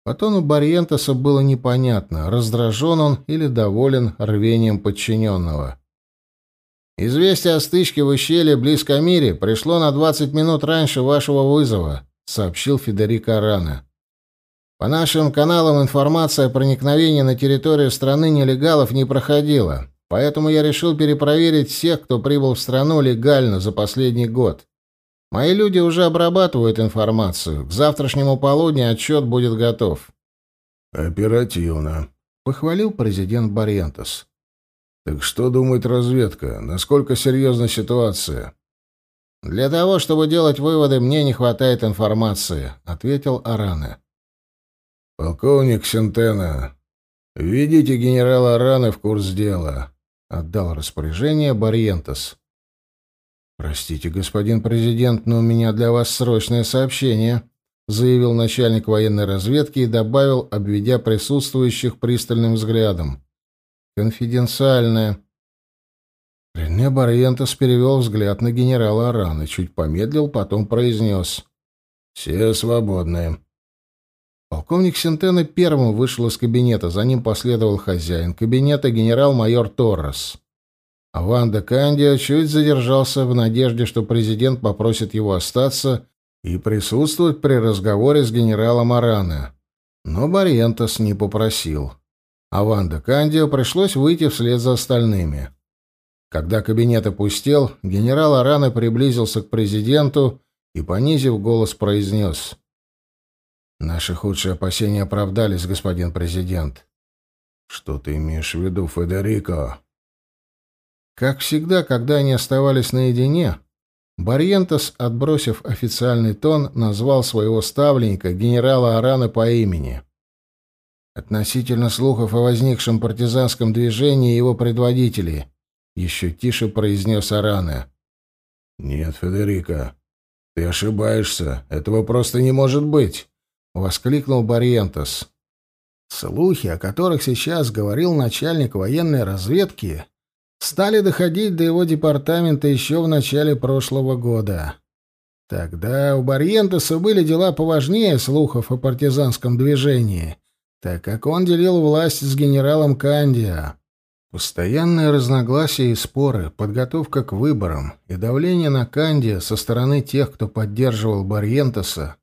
По тону Барьентеса было непонятно, раздражен он или доволен рвением подчиненного. «Известие о стычке в ущелье близ Камири пришло на 20 минут раньше вашего вызова», — сообщил Федерико Арана. «По нашим каналам информация о проникновении на территорию страны нелегалов не проходила, поэтому я решил перепроверить всех, кто прибыл в страну легально за последний год. Мои люди уже обрабатывают информацию. К завтрашнему полудню отчет будет готов. Оперативно, похвалил президент Барентос. Так что думает разведка? Насколько серьезна ситуация? Для того, чтобы делать выводы, мне не хватает информации, ответил Аране. Полковник Сентена, введите генерала Араны в курс дела, отдал распоряжение Барентос. «Простите, господин президент, но у меня для вас срочное сообщение», заявил начальник военной разведки и добавил, обведя присутствующих пристальным взглядом. «Конфиденциальное». Рене Барьентес перевел взгляд на генерала Арана, чуть помедлил, потом произнес. «Все свободны». Полковник Сентена первым вышел из кабинета, за ним последовал хозяин кабинета генерал-майор Торрес. А Ванда Кандио чуть задержался в надежде, что президент попросит его остаться и присутствовать при разговоре с генералом Арана. Но Барьентос не попросил. А Ванда Кандио пришлось выйти вслед за остальными. Когда кабинет опустел, генерал Арана приблизился к президенту и, понизив голос, произнес. «Наши худшие опасения оправдались, господин президент». «Что ты имеешь в виду, Федерико?» Как всегда, когда они оставались наедине, Барьентос, отбросив официальный тон, назвал своего ставленника, генерала Арана, по имени. Относительно слухов о возникшем партизанском движении и его предводителей, еще тише произнес Арана. «Нет, Федерико, ты ошибаешься. Этого просто не может быть!» — воскликнул Барьентос. Слухи, о которых сейчас говорил начальник военной разведки, стали доходить до его департамента еще в начале прошлого года. Тогда у Барьентеса были дела поважнее слухов о партизанском движении, так как он делил власть с генералом Кандиа. Постоянные разногласия и споры, подготовка к выборам и давление на Канди со стороны тех, кто поддерживал Барьентеса,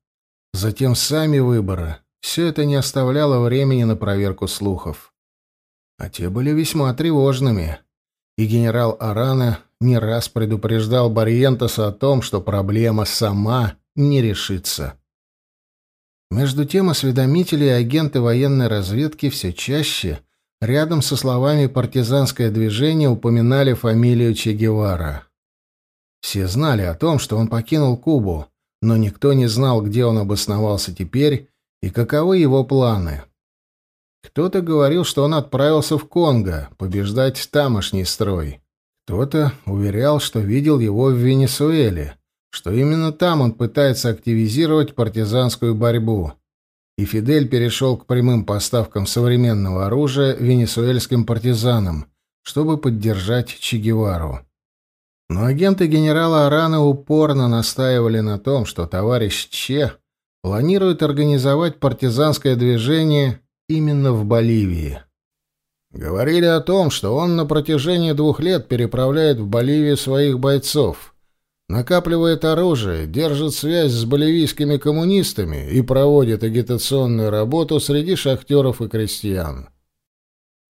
затем сами выборы — все это не оставляло времени на проверку слухов. А те были весьма тревожными, и генерал Арана не раз предупреждал Барьентеса о том, что проблема сама не решится. Между тем осведомители и агенты военной разведки все чаще рядом со словами «партизанское движение» упоминали фамилию Че Гевара. Все знали о том, что он покинул Кубу, но никто не знал, где он обосновался теперь и каковы его планы. Кто-то говорил, что он отправился в Конго побеждать тамошний строй. Кто-то уверял, что видел его в Венесуэле, что именно там он пытается активизировать партизанскую борьбу. И Фидель перешел к прямым поставкам современного оружия венесуэльским партизанам, чтобы поддержать Че Гевару. Но агенты генерала Арана упорно настаивали на том, что товарищ Че планирует организовать партизанское движение именно в Боливии. Говорили о том, что он на протяжении двух лет переправляет в Боливию своих бойцов, накапливает оружие, держит связь с боливийскими коммунистами и проводит агитационную работу среди шахтеров и крестьян.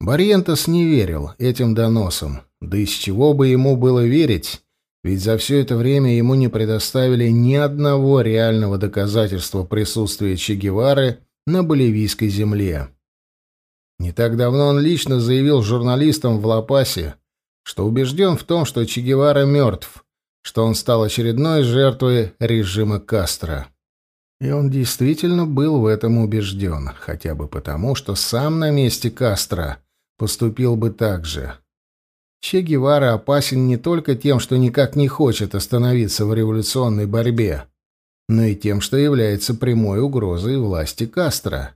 Барьентес не верил этим доносам, да из чего бы ему было верить, ведь за все это время ему не предоставили ни одного реального доказательства присутствия Че Гевары на боливийской земле. Не так давно он лично заявил журналистам в Лапасе, что убежден в том, что Че Гевара мертв, что он стал очередной жертвой режима Кастро. И он действительно был в этом убежден, хотя бы потому, что сам на месте Кастро поступил бы так же. Че Гевара опасен не только тем, что никак не хочет остановиться в революционной борьбе, но и тем, что является прямой угрозой власти Кастро.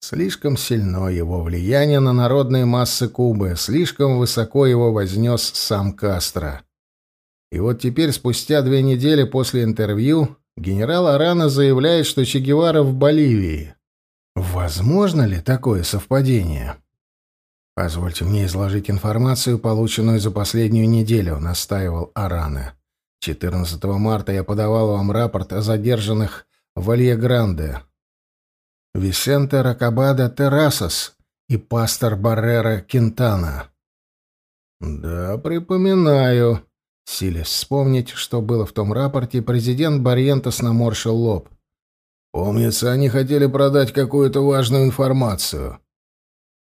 Слишком сильно его влияние на народные массы Кубы, слишком высоко его вознес сам Кастро. И вот теперь, спустя две недели после интервью, генерал Арана заявляет, что Че Гевара в Боливии. Возможно ли такое совпадение? Позвольте мне изложить информацию, полученную за последнюю неделю, настаивал Арана. 14 марта я подавал вам рапорт о задержанных в Алье-Гранде. Висенте Ракабада Террасос и пастор Баррера Кентана. Да, припоминаю. Силясь вспомнить, что было в том рапорте, президент Барьентос наморщил лоб. Помнится, они хотели продать какую-то важную информацию.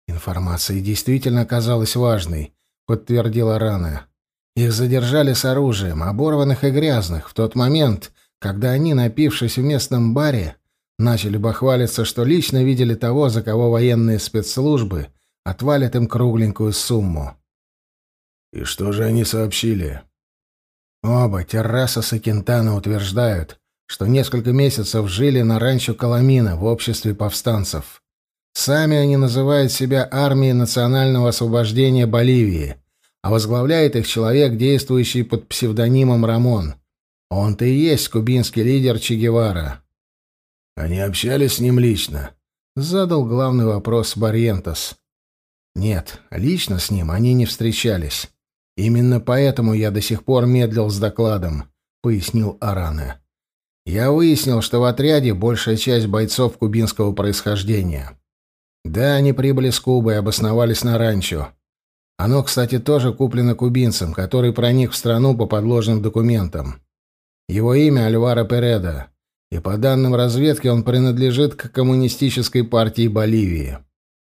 Информация действительно оказалась важной, подтвердила Рана. Их задержали с оружием, оборванных и грязных, в тот момент, когда они, напившись в местном баре, начали бахвалиться, что лично видели того, за кого военные спецслужбы отвалят им кругленькую сумму. «И что же они сообщили?» Оба, Террасос и Кентана, утверждают, что несколько месяцев жили на ранчо Коломина в обществе повстанцев. Сами они называют себя армией национального освобождения Боливии — а возглавляет их человек, действующий под псевдонимом Рамон. Он-то и есть кубинский лидер Че Гевара. Они общались с ним лично. Задал главный вопрос Барьентос. Нет, лично с ним они не встречались. Именно поэтому я до сих пор медлил с докладом, пояснил Аране. Я выяснил, что в отряде большая часть бойцов кубинского происхождения. Да, они прибыли с Кубы и обосновались на ранчо. Оно, кстати, тоже куплено кубинцем, который проник в страну по подложным документам. Его имя Альваро Переда, и по данным разведки он принадлежит к коммунистической партии Боливии.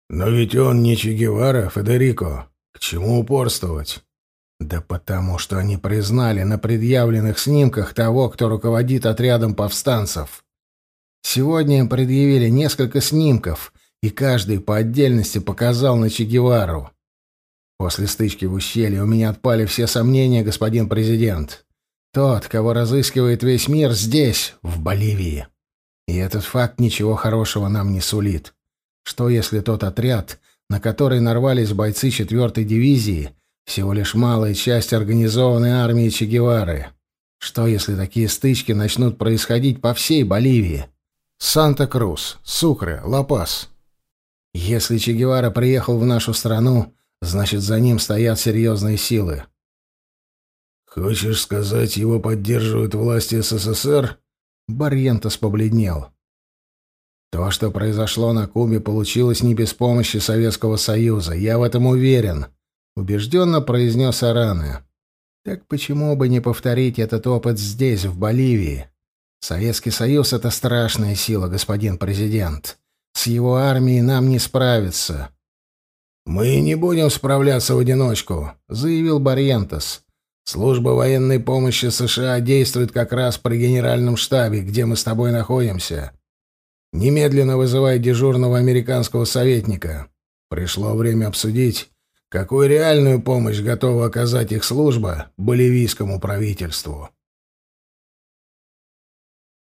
Но ведь он не Че Гевара, Федерико. К чему упорствовать? Да потому что они признали на предъявленных снимках того, кто руководит отрядом повстанцев. Сегодня им предъявили несколько снимков, и каждый по отдельности показал на Че Гевару. После стычки в ущелье у меня отпали все сомнения, господин президент. Тот, кого разыскивает весь мир, здесь, в Боливии. И этот факт ничего хорошего нам не сулит. Что если тот отряд, на который нарвались бойцы 4-й дивизии, всего лишь малая часть организованной армии Че Гевары? Что если такие стычки начнут происходить по всей Боливии? Санта-Крус, Сукре, Ла-Пас. Если Че Гевара приехал в нашу страну, Значит, за ним стоят серьезные силы. «Хочешь сказать, его поддерживают власти СССР?» Барьентос побледнел. То, что произошло на Кубе, получилось не без помощи Советского Союза. Я в этом уверен, убежденно произнес Араны. Так почему бы не повторить этот опыт здесь, в Боливии? Советский Союз — это страшная сила, господин президент. С его армией нам не справиться. «Мы не будем справляться в одиночку», — заявил Барьентос. «Служба военной помощи США действует как раз при генеральном штабе, где мы с тобой находимся. Немедленно вызывай дежурного американского советника. Пришло время обсудить, какую реальную помощь готова оказать их служба боливийскому правительству».